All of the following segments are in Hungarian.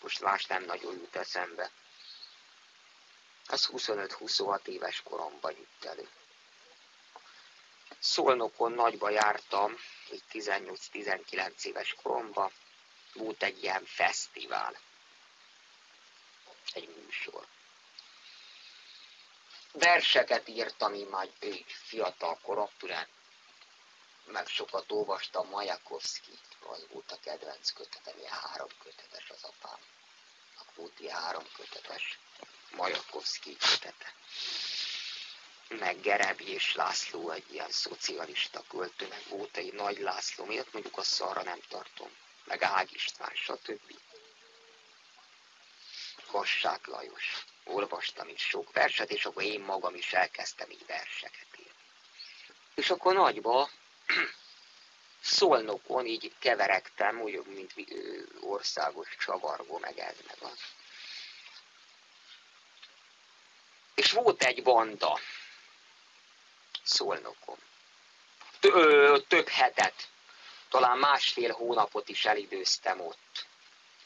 Most más nem nagyon jut eszembe. Ez 25-26 éves koromban jut elő. Szolnokon nagyba jártam, így 18-19 éves koromban, volt egy ilyen fesztivál, egy műsor. Verseket írtam én már egy fiatal koromban, meg sokat olvastam Majakovszkit, az volt a kedvenc kötetem, ilyen három kötetes az apám. Volt ilyen három kötetes Majakovszki kötete meg Gerebi és László egy ilyen szocialista költő, meg volt egy Nagy László, miatt mondjuk a szarra nem tartom, meg Ág István, stb. Kassák Lajos. Olvastam is sok verset, és akkor én magam is elkezdtem így verseket írni. És akkor nagyba szolnokon így keveregtem, úgy, mint országos csavargó, meg ez, meg az. És volt egy banda, Szolnokon. Több hetet, talán másfél hónapot is elidőztem ott,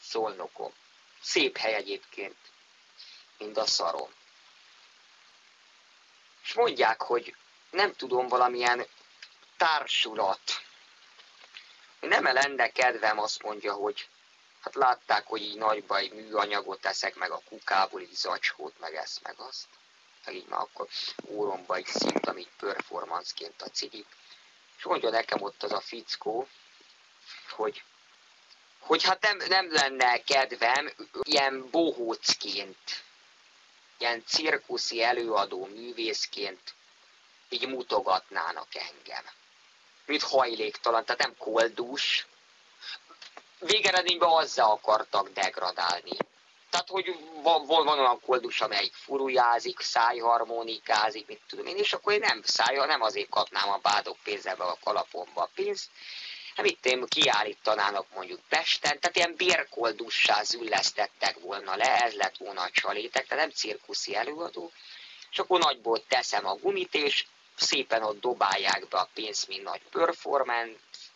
Szolnokon. Szép hely egyébként, mint a szarom. És mondják, hogy nem tudom, valamilyen társulat. Nem lenne kedvem, azt mondja, hogy hát látták, hogy így nagy baj műanyagot teszek, meg a kukából, így zacskót, meg ezt, meg azt meg így már akkor óromba így szívtam így performanceként a cigit. És mondja nekem ott az a fickó, hogy, hogy hát nem, nem lenne kedvem ilyen bohócként, ilyen cirkuszi előadó művészként így mutogatnának engem. Mint hajléktalan, tehát nem koldus. Végeredményben azzal akartak degradálni tehát, hogy van, van, olyan koldus, amelyik furujázik, szájharmonikázik, mit tudom én, és akkor én nem szája, nem azért kapnám a bádok pénzebe a kalapomba a pénzt, hát mit én kiállítanának mondjuk Pesten, tehát ilyen bérkoldussá züllesztettek volna le, ez lett volna a csalétek, tehát nem cirkuszi előadó, és akkor nagyból teszem a gumit, és szépen ott dobálják be a pénzt, mint nagy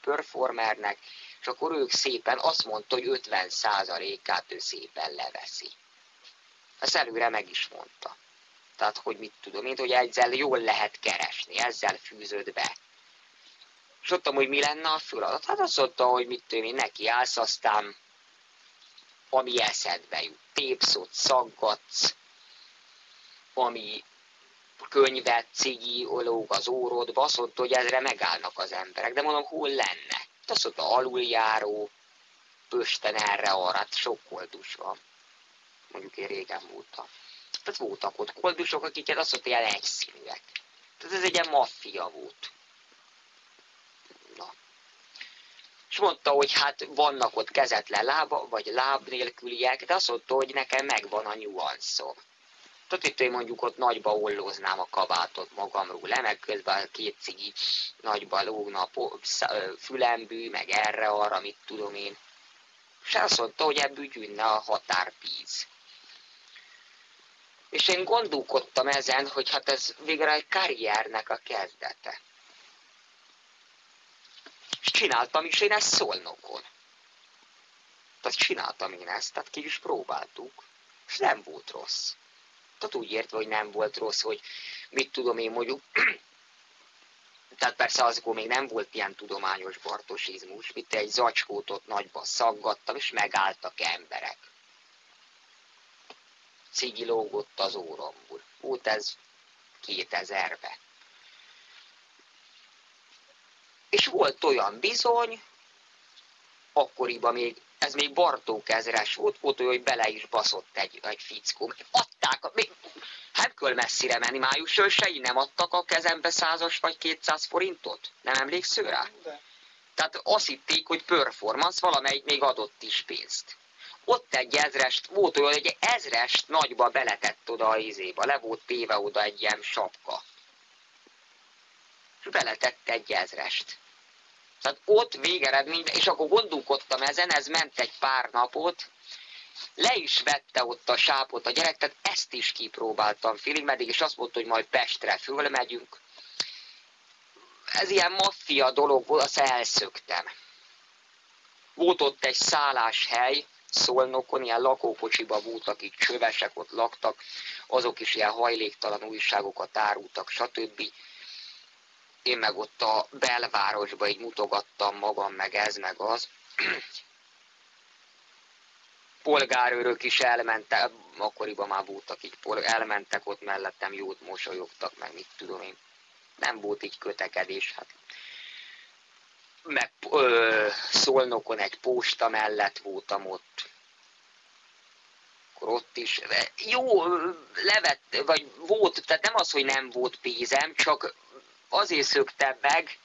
performernek, és akkor ők szépen azt mondta, hogy 50%-át ő szépen leveszi. Ezt előre meg is mondta. Tehát, hogy mit tudom én, hogy ezzel jól lehet keresni, ezzel fűzöd be. És ott hogy mi lenne a feladat? Hát azt mondta, hogy mit tudom én, neki állsz, aztán ami eszedbe jut. Tépszot, szaggatsz, ami könyvet, cigi, ológ az órodba, azt hogy ezre megállnak az emberek. De mondom, hol lenne? azt mondta, aluljáró, Pösten erre arra, hát sok koldus van. Mondjuk én régen voltam. Tehát voltak ott koldusok, akiket azt mondta, ilyen egyszínűek. Tehát ez egy ilyen maffia volt. Na. És mondta, hogy hát vannak ott kezetlen lába, vagy láb nélküliek, de azt mondta, hogy nekem megvan a nyuanszom. Tehát itt én mondjuk ott nagyba ollóznám a kabátot magamról le, meg közben a két cigi nagyba lógna fülembű, meg erre-arra, mit tudom én. És azt mondta, hogy ebből gyűnne a határpíz. És én gondolkodtam ezen, hogy hát ez végre egy karriernek a kezdete. És csináltam is én ezt szolnokon. Tehát csináltam én ezt, tehát ki is próbáltuk, és nem volt rossz. Tehát úgy értve, hogy nem volt rossz, hogy mit tudom én mondjuk, tehát persze azokon még nem volt ilyen tudományos bartosizmus, mint egy zacskót ott nagyba szaggattam, és megálltak emberek. Cigi lógott az óromból. Volt ez 2000-ben. És volt olyan bizony, akkoriban még ez még Bartók ezres volt, volt olyan, hogy bele is baszott egy, egy fickó. Adták, még, hát kell messzire menni, május ősei nem adtak a kezembe százas vagy 200 forintot? Nem emléksző rá? De. Tehát azt hitték, hogy performance, valamelyik még adott is pénzt. Ott egy ezrest, volt olyan, hogy egy ezrest nagyba beletett oda a izéba, le volt téve oda egy ilyen sapka. Beletett egy ezrest. Tehát ott végeredményben, és akkor gondolkodtam ezen, ez ment egy pár napot, le is vette ott a sápot a gyerek, tehát ezt is kipróbáltam félig meddig, és azt mondta, hogy majd Pestre fölmegyünk. Ez ilyen maffia dolog volt, azt elszöktem. Volt ott egy szálláshely, Szolnokon, ilyen lakókocsiba voltak, itt csövesek ott laktak, azok is ilyen hajléktalan újságokat árultak, stb. Én meg ott a belvárosba így mutogattam magam, meg ez, meg az. Polgárőrök is elmentek, akkoriban már voltak így, elmentek ott mellettem, jót mosolyogtak, meg mit tudom én. Nem volt így kötekedés, hát meg ö, Szolnokon egy posta mellett voltam ott. Akkor ott is. Jó, levett, vagy volt, tehát nem az, hogy nem volt pénzem, csak azért szöktem meg,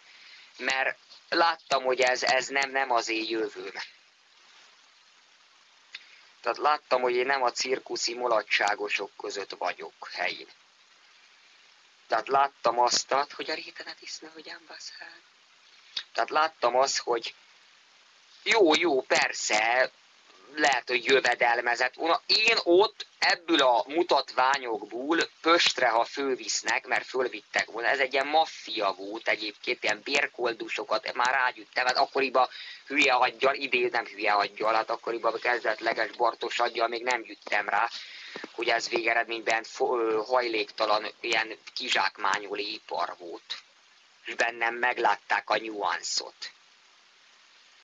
mert láttam, hogy ez, ez nem, nem az én jövőm. Tehát láttam, hogy én nem a cirkuszi mulatságosok között vagyok helyén. Tehát láttam azt, hogy a rétenet iszne, hogy ambaszál. Tehát láttam azt, hogy jó, jó, persze, lehet, hogy jövedelmezett volna. Én ott ebből a mutatványokból Pöstre, ha fölvisznek, mert fölvittek volna, ez egy ilyen maffia volt egyébként, ilyen bérkoldusokat már rágyüttem, hát akkoriban hülye aggyal, idén nem hülye aggyal, hát akkoriban kezdetleges Bartos aggyal még nem jöttem rá, hogy ez végeredményben hajléktalan ilyen kizsákmányoló ipar volt és bennem meglátták a nyuanszot.